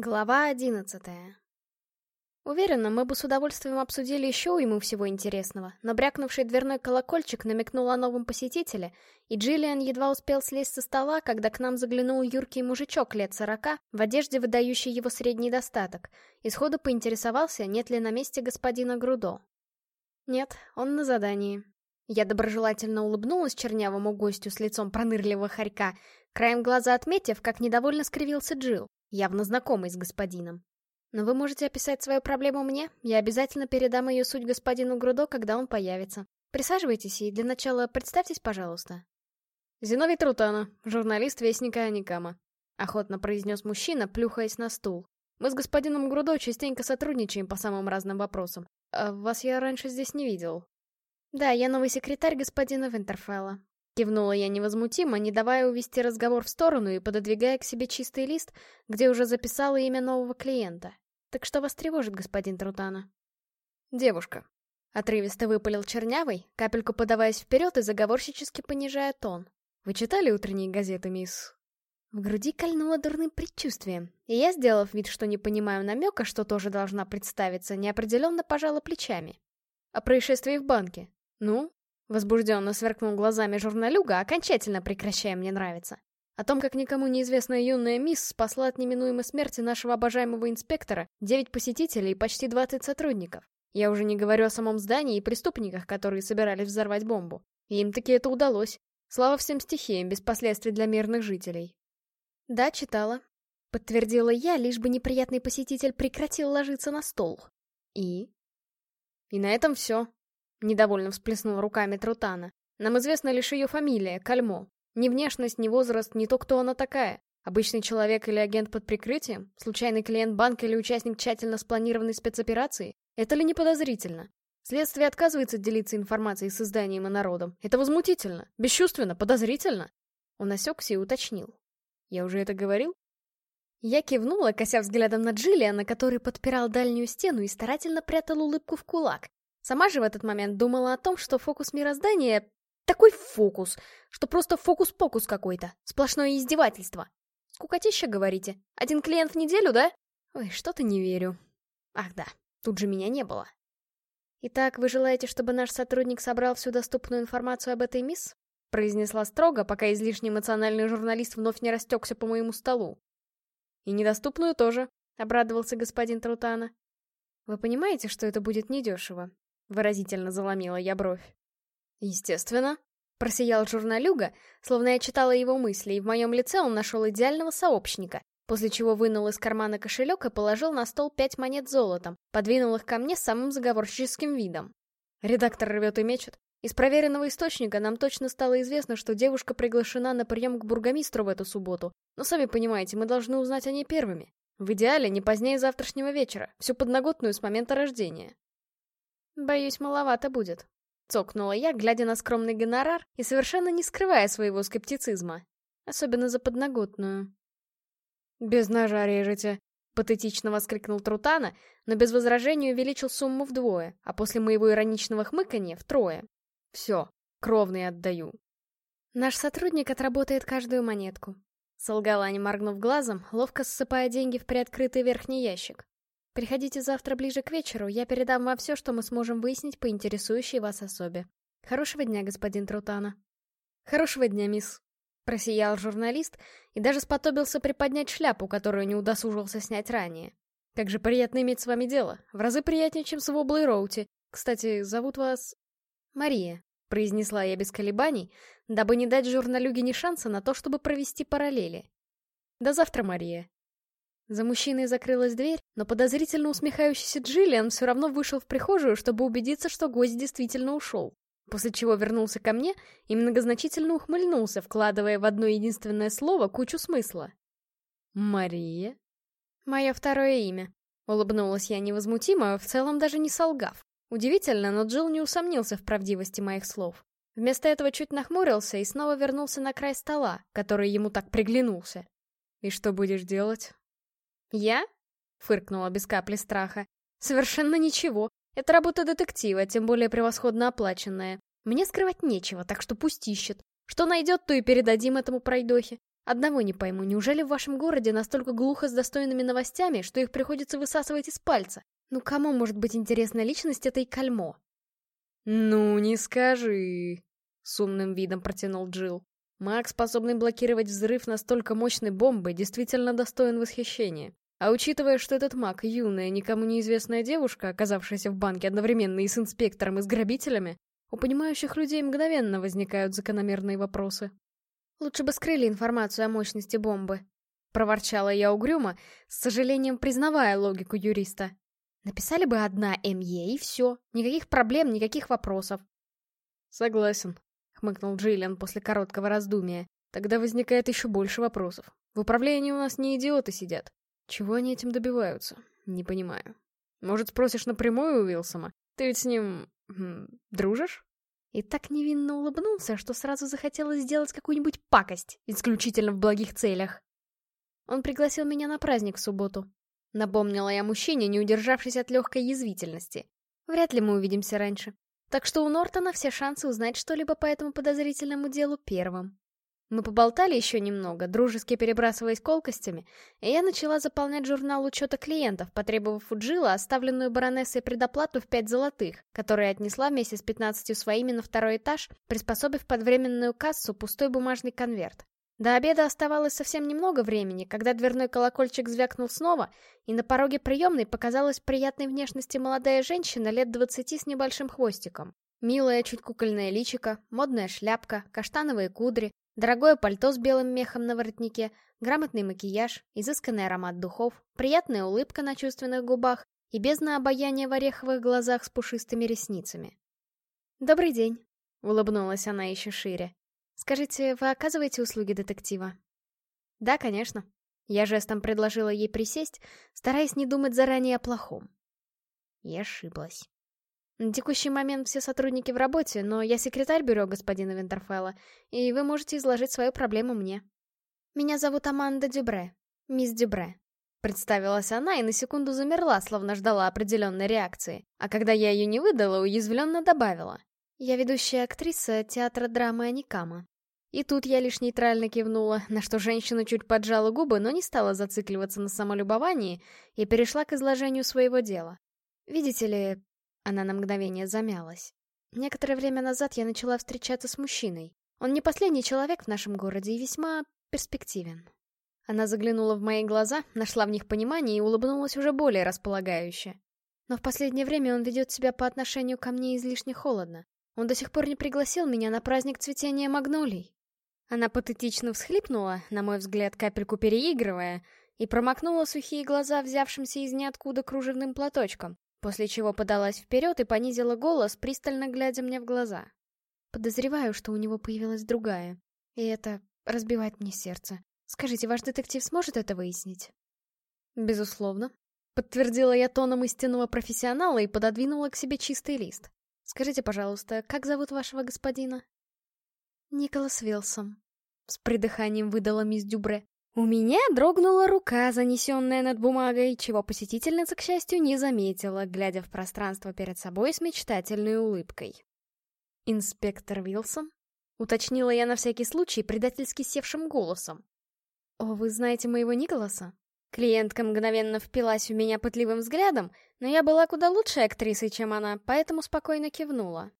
Глава одиннадцатая Уверена, мы бы с удовольствием обсудили еще уйму всего интересного, но брякнувший дверной колокольчик намекнул о новом посетителе, и Джиллиан едва успел слезть со стола, когда к нам заглянул юркий мужичок лет сорока, в одежде, выдающей его средний достаток, и сходу поинтересовался, нет ли на месте господина Грудо. Нет, он на задании. Я доброжелательно улыбнулась чернявому гостю с лицом пронырливого хорька, краем глаза отметив, как недовольно скривился Джилл явно знакомый с господином. Но вы можете описать свою проблему мне, я обязательно передам ее суть господину Грудо, когда он появится. Присаживайтесь и для начала представьтесь, пожалуйста. Зиновий Трутана, журналист Вестника Аникама. Охотно произнес мужчина, плюхаясь на стул. Мы с господином Грудо частенько сотрудничаем по самым разным вопросам. А вас я раньше здесь не видел. Да, я новый секретарь господина Винтерфелла. Кивнула я невозмутимо, не давая увести разговор в сторону и пододвигая к себе чистый лист, где уже записала имя нового клиента. Так что вас тревожит, господин Трутана? Девушка. Отрывисто выпалил чернявый, капельку подаваясь вперед и заговорщически понижая тон. Вы читали утренние газеты, мисс? В груди кольнуло дурным предчувствием, и я, сделав вид, что не понимаю намека, что тоже должна представиться, неопределенно пожала плечами. О происшествии в банке. Ну, Возбужденно сверкнул глазами журналюга, окончательно прекращая мне нравиться. О том, как никому неизвестная юная мисс спасла от неминуемой смерти нашего обожаемого инспектора, 9 посетителей и почти 20 сотрудников. Я уже не говорю о самом здании и преступниках, которые собирались взорвать бомбу. И им таки это удалось. Слава всем стихиям, без последствий для мирных жителей. Да, читала. Подтвердила я, лишь бы неприятный посетитель прекратил ложиться на стол. И? И на этом все. Недовольно всплеснул руками Трутана. Нам известна лишь ее фамилия, Кальмо. Ни внешность, ни возраст, ни то, кто она такая. Обычный человек или агент под прикрытием? Случайный клиент банка или участник тщательно спланированной спецоперации? Это ли не подозрительно? Следствие отказывается делиться информацией с изданием и народом. Это возмутительно, бесчувственно, подозрительно. Он осекся и уточнил. Я уже это говорил? Я кивнула, кося взглядом на Джиллиана, который подпирал дальнюю стену и старательно прятал улыбку в кулак, Сама же в этот момент думала о том, что фокус мироздания — такой фокус, что просто фокус-покус какой-то, сплошное издевательство. Скукотища, говорите? Один клиент в неделю, да? Ой, что-то не верю. Ах да, тут же меня не было. Итак, вы желаете, чтобы наш сотрудник собрал всю доступную информацию об этой мисс? Произнесла строго, пока излишне эмоциональный журналист вновь не растекся по моему столу. И недоступную тоже, обрадовался господин Трутана. Вы понимаете, что это будет недешево? Выразительно заломила я бровь. Естественно. Просиял журналюга, словно я читала его мысли, и в моем лице он нашел идеального сообщника, после чего вынул из кармана кошелек и положил на стол пять монет золотом, подвинул их ко мне с самым заговорческим видом. Редактор рвет и мечет. Из проверенного источника нам точно стало известно, что девушка приглашена на прием к бургомистру в эту субботу, но сами понимаете, мы должны узнать о ней первыми. В идеале не позднее завтрашнего вечера, всю подноготную с момента рождения. «Боюсь, маловато будет», — цокнула я, глядя на скромный гонорар и совершенно не скрывая своего скептицизма. Особенно за подноготную. «Без ножа режете», — патетично воскликнул Трутана, но без возражения увеличил сумму вдвое, а после моего ироничного хмыканья — втрое. «Все, кровный отдаю». «Наш сотрудник отработает каждую монетку», — солгала, не моргнув глазом, ловко ссыпая деньги в приоткрытый верхний ящик. Приходите завтра ближе к вечеру, я передам вам все, что мы сможем выяснить по интересующей вас особе. Хорошего дня, господин Трутана. Хорошего дня, мисс. Просиял журналист и даже сподобился приподнять шляпу, которую не удосужился снять ранее. Как же приятно иметь с вами дело. В разы приятнее, чем с Вобла и Роути. Кстати, зовут вас... Мария, произнесла я без колебаний, дабы не дать журналюге ни шанса на то, чтобы провести параллели. До завтра, Мария. За мужчиной закрылась дверь, но подозрительно усмехающийся Джиллиан все равно вышел в прихожую, чтобы убедиться, что гость действительно ушел. После чего вернулся ко мне и многозначительно ухмыльнулся, вкладывая в одно единственное слово кучу смысла. «Мария?» «Мое второе имя», — улыбнулась я невозмутимо, в целом даже не солгав. Удивительно, но Джилл не усомнился в правдивости моих слов. Вместо этого чуть нахмурился и снова вернулся на край стола, который ему так приглянулся. «И что будешь делать?» «Я?» — фыркнула без капли страха. «Совершенно ничего. Это работа детектива, тем более превосходно оплаченная. Мне скрывать нечего, так что пусть ищет. Что найдет, то и передадим этому пройдохе. Одного не пойму, неужели в вашем городе настолько глухо с достойными новостями, что их приходится высасывать из пальца? Ну кому может быть интересна личность этой кальмо? «Ну, не скажи», — с умным видом протянул Джилл. Маг, способный блокировать взрыв настолько мощной бомбы, действительно достоин восхищения. А учитывая, что этот маг — юная, никому неизвестная девушка, оказавшаяся в банке одновременно и с инспектором, и с грабителями, у понимающих людей мгновенно возникают закономерные вопросы. «Лучше бы скрыли информацию о мощности бомбы», — проворчала я угрюмо, с сожалением признавая логику юриста. «Написали бы одна МЕ и все. Никаких проблем, никаких вопросов». «Согласен», — хмыкнул Джиллиан после короткого раздумия. «Тогда возникает еще больше вопросов. В управлении у нас не идиоты сидят. Чего они этим добиваются? Не понимаю. Может, спросишь напрямую у Уилсома? Ты ведь с ним... Хм, дружишь? И так невинно улыбнулся, что сразу захотелось сделать какую-нибудь пакость, исключительно в благих целях. Он пригласил меня на праздник в субботу. Напомнила я мужчине, не удержавшись от легкой язвительности. Вряд ли мы увидимся раньше. Так что у Нортона все шансы узнать что-либо по этому подозрительному делу первым. Мы поболтали еще немного, дружески перебрасываясь колкостями, и я начала заполнять журнал учета клиентов, потребовав у Джилла оставленную баронессой предоплату в пять золотых, которую отнесла вместе с пятнадцатью своими на второй этаж, приспособив под временную кассу пустой бумажный конверт. До обеда оставалось совсем немного времени, когда дверной колокольчик звякнул снова, и на пороге приемной показалась приятной внешности молодая женщина лет двадцати с небольшим хвостиком. Милая, чуть кукольная личико, модная шляпка, каштановые кудри, Дорогое пальто с белым мехом на воротнике, грамотный макияж, изысканный аромат духов, приятная улыбка на чувственных губах и бездна обаяния в ореховых глазах с пушистыми ресницами. «Добрый день», — улыбнулась она еще шире. «Скажите, вы оказываете услуги детектива?» «Да, конечно». Я жестом предложила ей присесть, стараясь не думать заранее о плохом. И ошиблась. На текущий момент все сотрудники в работе, но я секретарь бюро господина Винтерфелла, и вы можете изложить свою проблему мне. Меня зовут Аманда Дюбре. Мисс Дюбре. Представилась она и на секунду замерла, словно ждала определенной реакции. А когда я ее не выдала, уязвленно добавила. Я ведущая актриса театра драмы Аникама. И тут я лишь нейтрально кивнула, на что женщина чуть поджала губы, но не стала зацикливаться на самолюбовании и перешла к изложению своего дела. Видите ли, она на мгновение замялась. Некоторое время назад я начала встречаться с мужчиной. Он не последний человек в нашем городе и весьма перспективен. Она заглянула в мои глаза, нашла в них понимание и улыбнулась уже более располагающе. Но в последнее время он ведет себя по отношению ко мне излишне холодно. Он до сих пор не пригласил меня на праздник цветения магнолий. Она патетично всхлипнула, на мой взгляд, капельку переигрывая, и промокнула сухие глаза взявшимся из ниоткуда кружевным платочком, После чего подалась вперед и понизила голос, пристально глядя мне в глаза. Подозреваю, что у него появилась другая. И это разбивает мне сердце. Скажите, ваш детектив сможет это выяснить? Безусловно. Подтвердила я тоном истинного профессионала и пододвинула к себе чистый лист. Скажите, пожалуйста, как зовут вашего господина? Николас Вилсон. С придыханием выдала мисс Дюбре. У меня дрогнула рука, занесенная над бумагой, чего посетительница, к счастью, не заметила, глядя в пространство перед собой с мечтательной улыбкой. «Инспектор Вилсон?» — уточнила я на всякий случай предательски севшим голосом. «О, вы знаете моего Николаса?» Клиентка мгновенно впилась в меня пытливым взглядом, но я была куда лучшей актрисой, чем она, поэтому спокойно кивнула.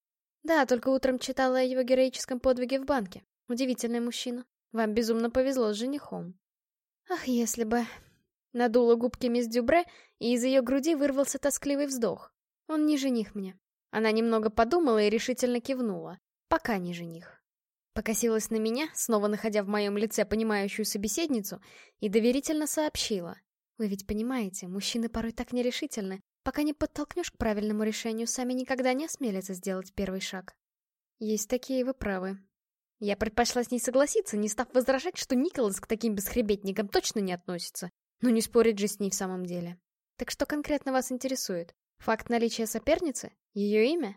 Да, только утром читала о его героическом подвиге в банке. Удивительный мужчина. Вам безумно повезло с женихом. Ах, если бы... Надула губки мисс Дюбре, и из ее груди вырвался тоскливый вздох. Он не жених мне. Она немного подумала и решительно кивнула. Пока не жених. Покосилась на меня, снова находя в моем лице понимающую собеседницу, и доверительно сообщила. Вы ведь понимаете, мужчины порой так нерешительны. Пока не подтолкнешь к правильному решению, сами никогда не осмелятся сделать первый шаг. Есть такие, вы правы. Я предпочла с ней согласиться, не став возражать, что Николас к таким бесхребетникам точно не относится. Но не спорить же с ней в самом деле. Так что конкретно вас интересует? Факт наличия соперницы? Ее имя?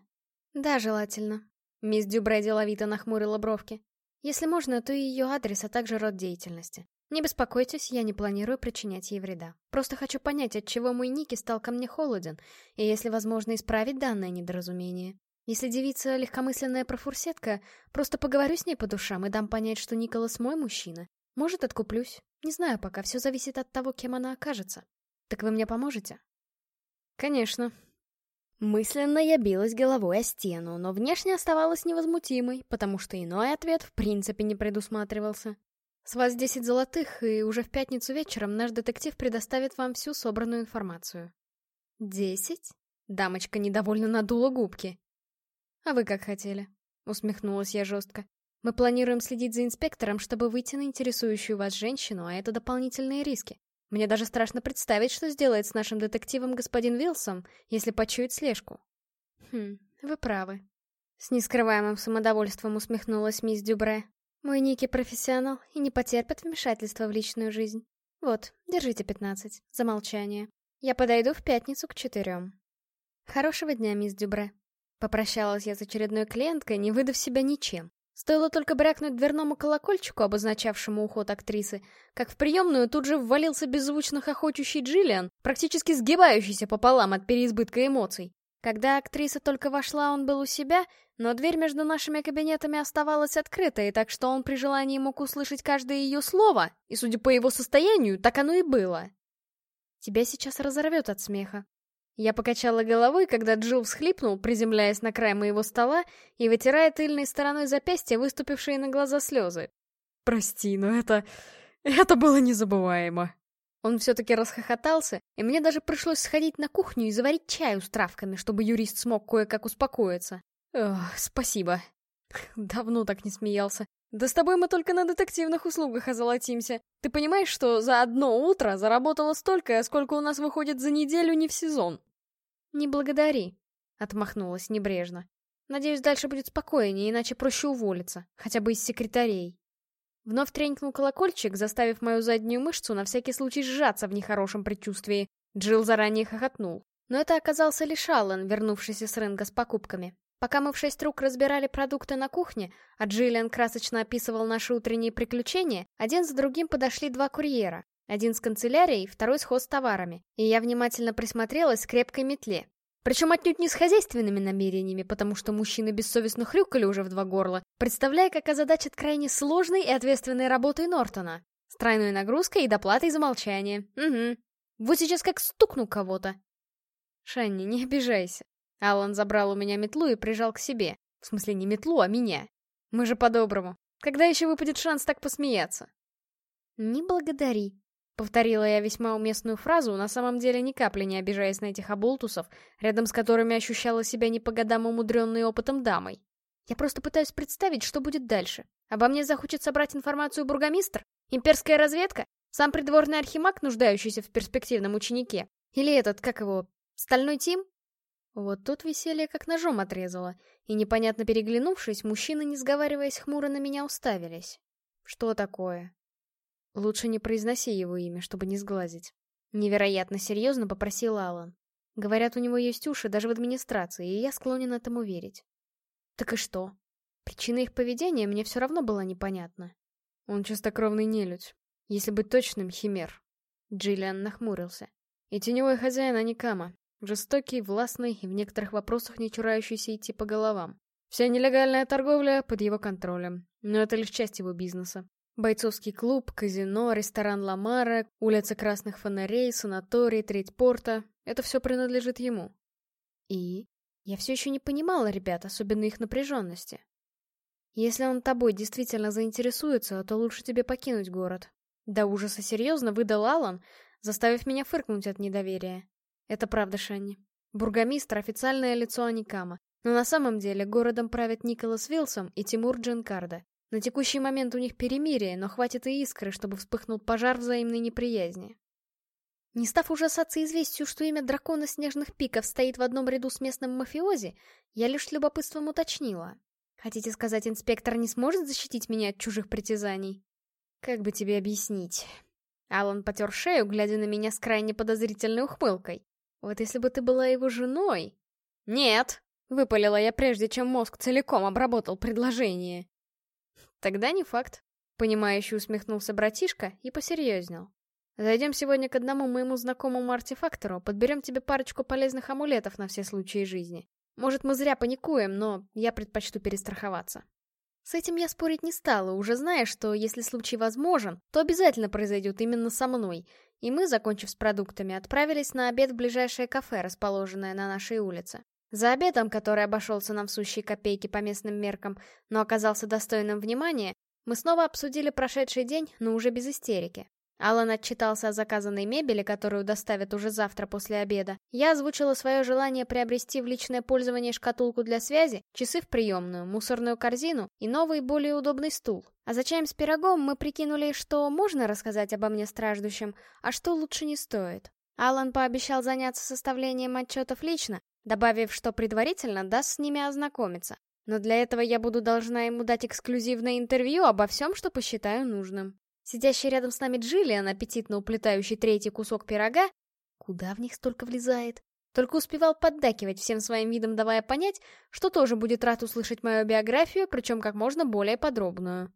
Да, желательно. Мисс Дюбре деловито нахмурила бровки. Если можно, то и ее адрес, а также род деятельности. Не беспокойтесь, я не планирую причинять ей вреда. Просто хочу понять, от чего мой Ники стал ко мне холоден, и если возможно исправить данное недоразумение. Если девица легкомысленная профурсетка, просто поговорю с ней по душам и дам понять, что Николас мой мужчина. Может, откуплюсь. Не знаю пока, все зависит от того, кем она окажется. Так вы мне поможете? Конечно. Мысленно я билась головой о стену, но внешне оставалась невозмутимой, потому что иной ответ в принципе не предусматривался. С вас 10 золотых, и уже в пятницу вечером наш детектив предоставит вам всю собранную информацию. Десять? Дамочка недовольно надула губки. А вы как хотели? Усмехнулась я жестко. Мы планируем следить за инспектором, чтобы выйти на интересующую вас женщину, а это дополнительные риски. Мне даже страшно представить, что сделает с нашим детективом господин Вилсом, если почует слежку. Хм, вы правы. С нескрываемым самодовольством усмехнулась мисс Дюбре. Мой Ники профессионал и не потерпит вмешательства в личную жизнь. Вот, держите пятнадцать, за молчание. Я подойду в пятницу к четырем. Хорошего дня, мисс Дюбре. Попрощалась я с очередной клиенткой, не выдав себя ничем. Стоило только брякнуть дверному колокольчику, обозначавшему уход актрисы, как в приемную тут же ввалился беззвучно хохочущий Джиллиан, практически сгибающийся пополам от переизбытка эмоций. Когда актриса только вошла, он был у себя, но дверь между нашими кабинетами оставалась открытой, так что он при желании мог услышать каждое ее слово, и, судя по его состоянию, так оно и было. Тебя сейчас разорвет от смеха. Я покачала головой, когда Джилл всхлипнул, приземляясь на край моего стола и вытирая тыльной стороной запястья выступившие на глаза слезы. «Прости, но это... это было незабываемо». Он все-таки расхохотался, и мне даже пришлось сходить на кухню и заварить чаю с травками, чтобы юрист смог кое-как успокоиться. Ох, спасибо. Давно так не смеялся. Да с тобой мы только на детективных услугах озолотимся. Ты понимаешь, что за одно утро заработала столько, сколько у нас выходит за неделю не в сезон? Не благодари, отмахнулась небрежно. Надеюсь, дальше будет спокойнее, иначе проще уволиться, хотя бы из секретарей. Вновь тренькнул колокольчик, заставив мою заднюю мышцу на всякий случай сжаться в нехорошем предчувствии. Джилл заранее хохотнул. Но это оказался лишь Аллен, вернувшийся с рынка с покупками. Пока мы в шесть рук разбирали продукты на кухне, а Джиллиан красочно описывал наши утренние приключения, один за другим подошли два курьера. Один с канцелярией, второй с товарами. И я внимательно присмотрелась к крепкой метле, причем отнюдь не с хозяйственными намерениями, потому что мужчины бессовестно хрюкали уже в два горла, представляя, как озадачат крайне сложной и ответственной работой Нортона. С тройной нагрузкой и доплатой за молчание. Угу. Вот сейчас как стукну кого-то. Шанни, не обижайся. Алан забрал у меня метлу и прижал к себе. В смысле, не метлу, а меня. Мы же по-доброму. Когда еще выпадет шанс так посмеяться? Не благодари, Повторила я весьма уместную фразу, на самом деле ни капли не обижаясь на этих оболтусов, рядом с которыми ощущала себя не по годам умудренной опытом дамой. Я просто пытаюсь представить, что будет дальше. Обо мне захочет собрать информацию бургомистр? Имперская разведка? Сам придворный архимаг, нуждающийся в перспективном ученике? Или этот, как его, стальной Тим? Вот тут веселье как ножом отрезало, и непонятно переглянувшись, мужчины, не сговариваясь хмуро на меня уставились. Что такое? Лучше не произноси его имя, чтобы не сглазить. Невероятно серьезно попросил Алан. Говорят, у него есть уши даже в администрации, и я склонен этому верить. Так и что? Причина их поведения мне все равно была непонятна. Он чистокровный нелюдь. Если быть точным, химер. Джиллиан нахмурился. И теневой хозяин Аникама. Жестокий, властный и в некоторых вопросах не чурающийся идти по головам. Вся нелегальная торговля под его контролем. Но это лишь часть его бизнеса. Бойцовский клуб, казино, ресторан Ламара, улица Красных Фонарей, санаторий, треть порта — это все принадлежит ему. И? Я все еще не понимала ребят, особенно их напряженности. Если он тобой действительно заинтересуется, то лучше тебе покинуть город. До ужаса серьезно выдал Алан, заставив меня фыркнуть от недоверия. Это правда, Шанни. Бургомистр — официальное лицо Аникама, но на самом деле городом правят Николас Вилсом и Тимур Дженкарда. На текущий момент у них перемирие, но хватит и искры, чтобы вспыхнул пожар взаимной неприязни. Не став ужасаться известию, что имя дракона Снежных Пиков стоит в одном ряду с местным мафиози, я лишь с любопытством уточнила. Хотите сказать, инспектор не сможет защитить меня от чужих притязаний? Как бы тебе объяснить? Алан потер шею, глядя на меня с крайне подозрительной ухмылкой. Вот если бы ты была его женой... Нет, выпалила я прежде, чем мозг целиком обработал предложение. Тогда не факт. Понимающе усмехнулся братишка и посерьезнел. Зайдем сегодня к одному моему знакомому артефактору, подберем тебе парочку полезных амулетов на все случаи жизни. Может, мы зря паникуем, но я предпочту перестраховаться. С этим я спорить не стала, уже зная, что если случай возможен, то обязательно произойдет именно со мной, и мы, закончив с продуктами, отправились на обед в ближайшее кафе, расположенное на нашей улице. За обедом, который обошелся нам в сущие копейки по местным меркам, но оказался достойным внимания, мы снова обсудили прошедший день, но уже без истерики. Алан отчитался о заказанной мебели, которую доставят уже завтра после обеда. Я озвучила свое желание приобрести в личное пользование шкатулку для связи, часы в приемную, мусорную корзину и новый, более удобный стул. А за чаем с пирогом мы прикинули, что можно рассказать обо мне страждущим, а что лучше не стоит. Алан пообещал заняться составлением отчетов лично, добавив, что предварительно даст с ними ознакомиться. Но для этого я буду должна ему дать эксклюзивное интервью обо всем, что посчитаю нужным. Сидящий рядом с нами Джиллиан, аппетитно уплетающий третий кусок пирога, куда в них столько влезает, только успевал поддакивать всем своим видом, давая понять, что тоже будет рад услышать мою биографию, причем как можно более подробную.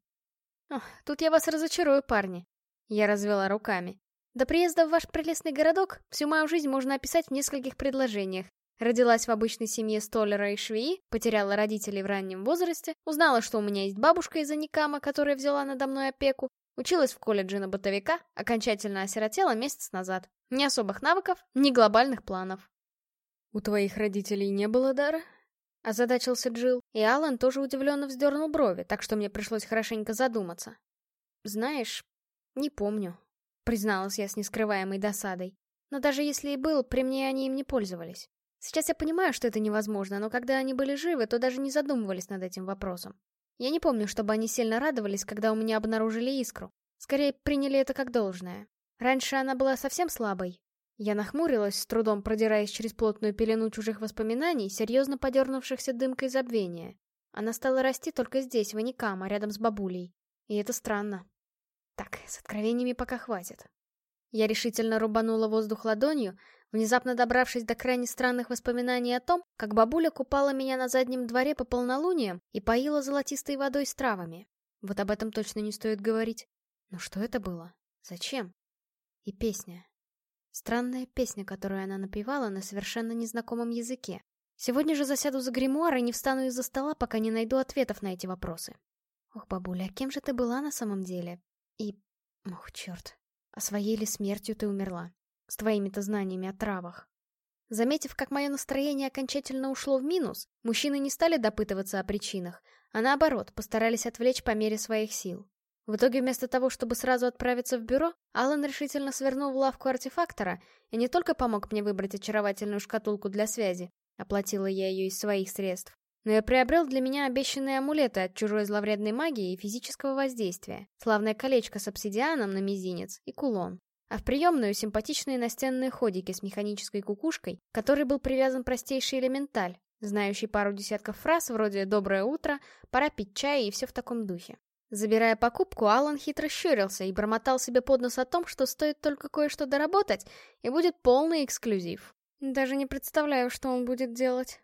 Ох, тут я вас разочарую, парни. Я развела руками. До приезда в ваш прелестный городок всю мою жизнь можно описать в нескольких предложениях. Родилась в обычной семье столера и швеи, потеряла родителей в раннем возрасте, узнала, что у меня есть бабушка из Аникама, которая взяла надо мной опеку, училась в колледже на бытовика, окончательно осиротела месяц назад. Ни особых навыков, ни глобальных планов. «У твоих родителей не было дара?» Озадачился Джилл, и Алан тоже удивленно вздернул брови, так что мне пришлось хорошенько задуматься. «Знаешь, не помню», — призналась я с нескрываемой досадой. «Но даже если и был, при мне они им не пользовались. Сейчас я понимаю, что это невозможно, но когда они были живы, то даже не задумывались над этим вопросом. Я не помню, чтобы они сильно радовались, когда у меня обнаружили искру. Скорее, приняли это как должное. Раньше она была совсем слабой. Я нахмурилась, с трудом продираясь через плотную пелену чужих воспоминаний, серьезно подернувшихся дымкой забвения. Она стала расти только здесь, в Аникама, рядом с бабулей. И это странно. Так, с откровениями пока хватит. Я решительно рубанула воздух ладонью, внезапно добравшись до крайне странных воспоминаний о том, как бабуля купала меня на заднем дворе по полнолуниям и поила золотистой водой с травами. Вот об этом точно не стоит говорить. Но что это было? Зачем? И песня. Странная песня, которую она напевала на совершенно незнакомом языке. Сегодня же засяду за гримуар и не встану из-за стола, пока не найду ответов на эти вопросы. Ох, бабуля, а кем же ты была на самом деле? И... Ох, черт. А своей ли смертью ты умерла? С твоими-то знаниями о травах. Заметив, как мое настроение окончательно ушло в минус, мужчины не стали допытываться о причинах, а наоборот, постарались отвлечь по мере своих сил. В итоге, вместо того, чтобы сразу отправиться в бюро, Алан решительно свернул в лавку артефактора и не только помог мне выбрать очаровательную шкатулку для связи, оплатила я ее из своих средств, но и приобрел для меня обещанные амулеты от чужой зловредной магии и физического воздействия, славное колечко с обсидианом на мизинец и кулон а в приемную симпатичные настенные ходики с механической кукушкой, которой был привязан простейший элементаль, знающий пару десятков фраз вроде «доброе утро», «пора пить чай» и все в таком духе. Забирая покупку, Алан хитро щурился и бормотал себе под нос о том, что стоит только кое-что доработать, и будет полный эксклюзив. Даже не представляю, что он будет делать.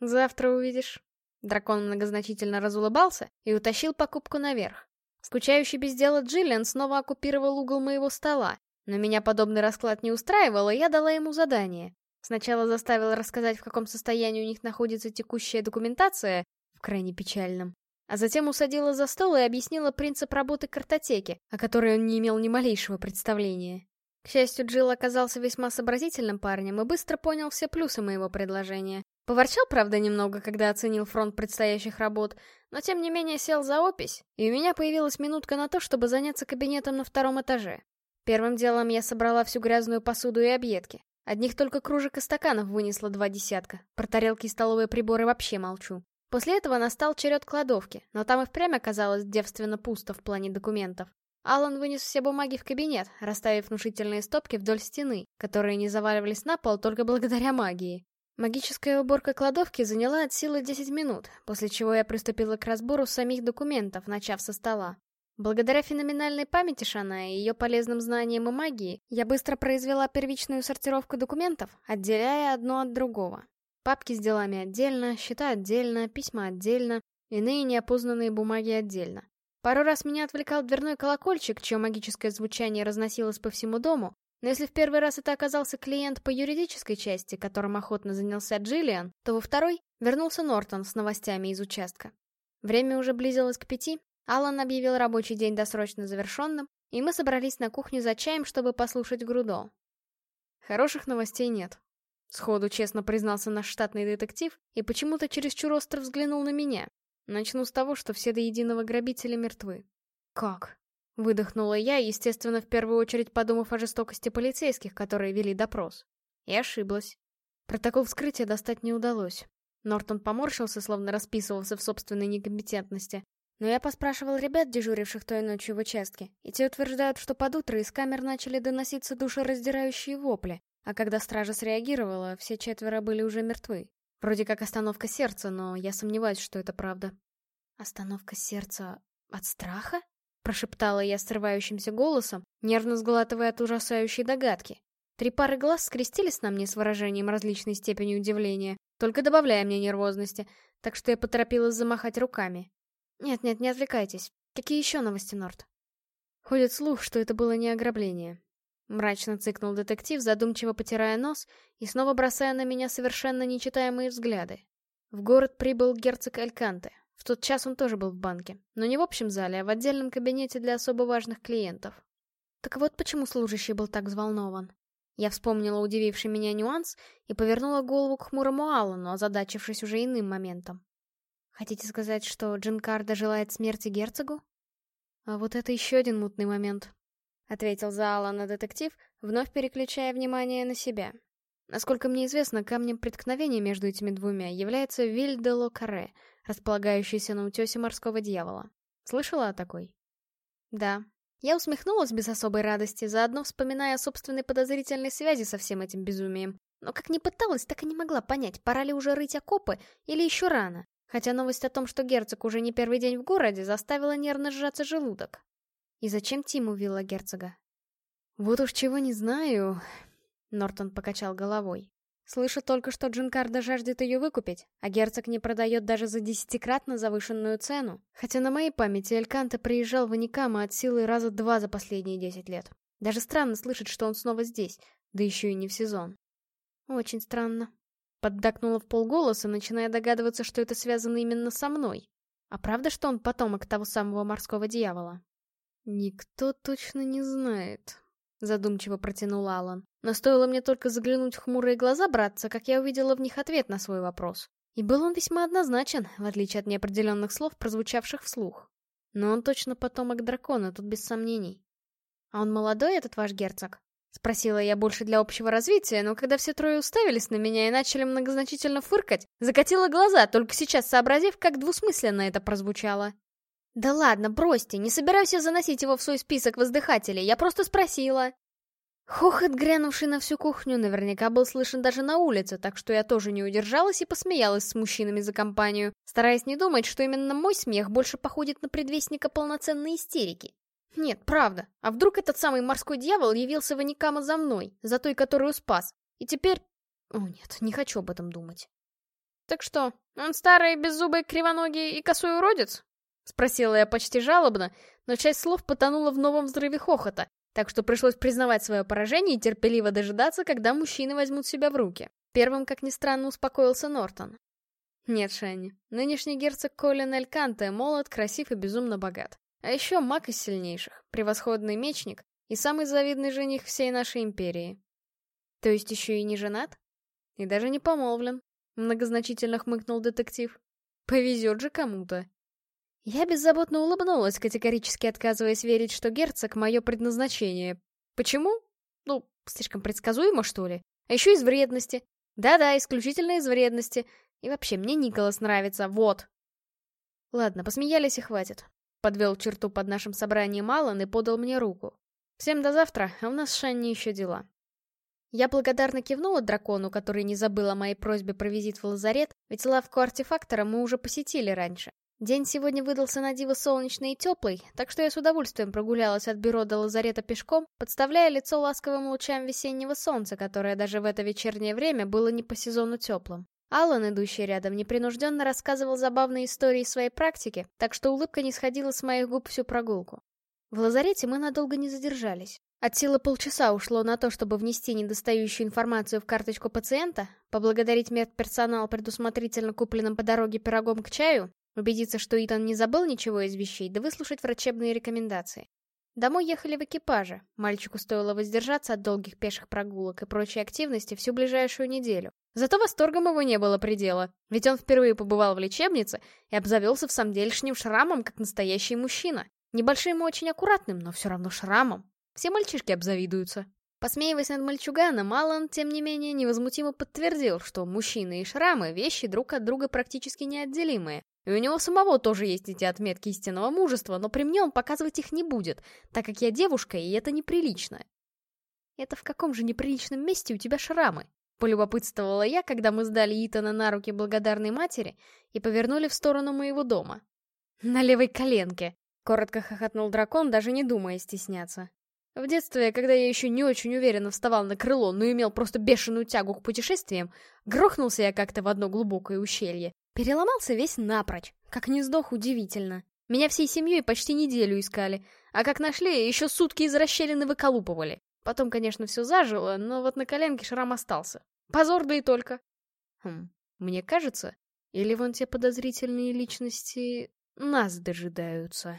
«Завтра увидишь». Дракон многозначительно разулыбался и утащил покупку наверх. Скучающий без дела Джиллиан снова оккупировал угол моего стола, но меня подобный расклад не устраивал, и я дала ему задание. Сначала заставила рассказать, в каком состоянии у них находится текущая документация, в крайне печальном, а затем усадила за стол и объяснила принцип работы картотеки, о которой он не имел ни малейшего представления. К счастью, Джилл оказался весьма сообразительным парнем и быстро понял все плюсы моего предложения. Поворчал, правда, немного, когда оценил фронт предстоящих работ, но тем не менее сел за опись, и у меня появилась минутка на то, чтобы заняться кабинетом на втором этаже. Первым делом я собрала всю грязную посуду и объедки. Одних только кружек и стаканов вынесла два десятка, про тарелки и столовые приборы вообще молчу. После этого настал черед кладовки, но там и впрямь оказалось девственно пусто в плане документов. Алан вынес все бумаги в кабинет, расставив внушительные стопки вдоль стены, которые не заваливались на пол только благодаря магии. Магическая уборка кладовки заняла от силы 10 минут, после чего я приступила к разбору самих документов, начав со стола. Благодаря феноменальной памяти Шана и ее полезным знаниям и магии, я быстро произвела первичную сортировку документов, отделяя одно от другого. Папки с делами отдельно, счета отдельно, письма отдельно, иные неопознанные бумаги отдельно. Пару раз меня отвлекал дверной колокольчик, чье магическое звучание разносилось по всему дому, но если в первый раз это оказался клиент по юридической части, которым охотно занялся Джиллиан, то во второй вернулся Нортон с новостями из участка. Время уже близилось к пяти, Алан объявил рабочий день досрочно завершенным, и мы собрались на кухню за чаем, чтобы послушать Грудо. Хороших новостей нет. Сходу честно признался наш штатный детектив и почему-то чересчур остро взглянул на меня. Начну с того, что все до единого грабители мертвы. Как? Выдохнула я, естественно, в первую очередь подумав о жестокости полицейских, которые вели допрос. И ошиблась. Протокол вскрытия достать не удалось. Нортон поморщился, словно расписывался в собственной некомпетентности. Но я поспрашивал ребят, дежуривших той ночью в участке, и те утверждают, что под утро из камер начали доноситься душераздирающие вопли, а когда стража среагировала, все четверо были уже мертвы. Вроде как остановка сердца, но я сомневаюсь, что это правда. Остановка сердца от страха? Прошептала я срывающимся голосом, нервно сглатывая от ужасающей догадки. Три пары глаз скрестились на мне с выражением различной степени удивления, только добавляя мне нервозности, так что я поторопилась замахать руками. «Нет-нет, не отвлекайтесь. Какие еще новости, Норт?» Ходит слух, что это было не ограбление. Мрачно цыкнул детектив, задумчиво потирая нос и снова бросая на меня совершенно нечитаемые взгляды. В город прибыл герцог Эльканте, в тот час он тоже был в банке, но не в общем зале, а в отдельном кабинете для особо важных клиентов. Так вот почему служащий был так взволнован. Я вспомнила удививший меня нюанс и повернула голову к хмурому Аллану, озадачившись уже иным моментом. Хотите сказать, что Джинкарда желает смерти герцогу? А вот это еще один мутный момент, — ответил за Алана детектив, вновь переключая внимание на себя. Насколько мне известно, камнем преткновения между этими двумя является Виль де Локаре, располагающийся на утесе морского дьявола. Слышала о такой? Да. Я усмехнулась без особой радости, заодно вспоминая о собственной подозрительной связи со всем этим безумием. Но как ни пыталась, так и не могла понять, пора ли уже рыть окопы или еще рано. Хотя новость о том, что герцог уже не первый день в городе, заставила нервно сжаться желудок. И зачем Тим увила герцога? Вот уж чего не знаю... Нортон покачал головой. Слышу только, что Джинкарда жаждет ее выкупить, а герцог не продает даже за десятикратно завышенную цену. Хотя на моей памяти Эльканте приезжал в Аникама от силы раза два за последние десять лет. Даже странно слышать, что он снова здесь, да еще и не в сезон. Очень странно. Поддакнула в полголоса, начиная догадываться, что это связано именно со мной. А правда, что он потомок того самого морского дьявола? Никто точно не знает, задумчиво протянул Алан. Но стоило мне только заглянуть в хмурые глаза братца, как я увидела в них ответ на свой вопрос. И был он весьма однозначен, в отличие от неопределенных слов, прозвучавших вслух. Но он точно потомок дракона, тут без сомнений. «А он молодой, этот ваш герцог?» Спросила я больше для общего развития, но когда все трое уставились на меня и начали многозначительно фыркать, закатила глаза, только сейчас сообразив, как двусмысленно это прозвучало. «Да ладно, бросьте, не собираюсь я заносить его в свой список воздыхателей, я просто спросила». Хохот, грянувший на всю кухню, наверняка был слышен даже на улице, так что я тоже не удержалась и посмеялась с мужчинами за компанию, стараясь не думать, что именно мой смех больше походит на предвестника полноценной истерики. Нет, правда, а вдруг этот самый морской дьявол явился в Аникама за мной, за той, которую спас, и теперь... О нет, не хочу об этом думать. «Так что, он старый, беззубый, кривоногий и косой уродец?» Спросила я почти жалобно, но часть слов потонула в новом взрыве хохота, так что пришлось признавать свое поражение и терпеливо дожидаться, когда мужчины возьмут себя в руки. Первым, как ни странно, успокоился Нортон. Нет, Шанни, нынешний герцог Колин Эльканте молод, красив и безумно богат. А еще маг из сильнейших, превосходный мечник и самый завидный жених всей нашей империи. То есть еще и не женат? И даже не помолвлен, многозначительно хмыкнул детектив. Повезет же кому-то. Я беззаботно улыбнулась, категорически отказываясь верить, что герцог — мое предназначение. Почему? Ну, слишком предсказуемо, что ли? А еще из вредности. Да-да, исключительно из вредности. И вообще, мне Николас нравится, вот. Ладно, посмеялись и хватит. Подвел черту под нашим собранием Аллан и подал мне руку. Всем до завтра, а у нас с Шанни еще дела. Я благодарно кивнула дракону, который не забыл о моей просьбе про визит в лазарет, ведь лавку артефактора мы уже посетили раньше. День сегодня выдался на диво солнечный и теплый, так что я с удовольствием прогулялась от бюро до лазарета пешком, подставляя лицо ласковым лучам весеннего солнца, которое даже в это вечернее время было не по сезону теплым. Аллан, идущий рядом, непринужденно рассказывал забавные истории своей практики, так что улыбка не сходила с моих губ всю прогулку. В лазарете мы надолго не задержались. От силы полчаса ушло на то, чтобы внести недостающую информацию в карточку пациента, поблагодарить медперсонал предусмотрительно купленным по дороге пирогом к чаю Убедиться, что Итан не забыл ничего из вещей, да выслушать врачебные рекомендации. Домой ехали в экипаже. Мальчику стоило воздержаться от долгих пеших прогулок и прочей активности всю ближайшую неделю. Зато восторгом его не было предела, ведь он впервые побывал в лечебнице и обзавелся в самом делешним шрамом, как настоящий мужчина. Небольшим и очень аккуратным, но все равно шрамом. Все мальчишки обзавидуются. Посмеиваясь над мальчуганом, Алан, тем не менее, невозмутимо подтвердил, что мужчины и шрамы — вещи друг от друга практически неотделимые. И у него самого тоже есть эти отметки истинного мужества, но при мне он показывать их не будет, так как я девушка, и это неприлично. «Это в каком же неприличном месте у тебя шрамы?» Полюбопытствовала я, когда мы сдали Итана на руки благодарной матери и повернули в сторону моего дома. «На левой коленке!» — коротко хохотнул дракон, даже не думая стесняться. В детстве, когда я еще не очень уверенно вставал на крыло, но имел просто бешеную тягу к путешествиям, грохнулся я как-то в одно глубокое ущелье. Переломался весь напрочь. Как не сдох, удивительно. Меня всей семьей почти неделю искали, а как нашли, еще сутки из расщелины выколупывали. Потом, конечно, все зажило, но вот на коленке шрам остался. Позор, да и только. Хм, мне кажется, или вон те подозрительные личности нас дожидаются.